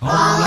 Oh!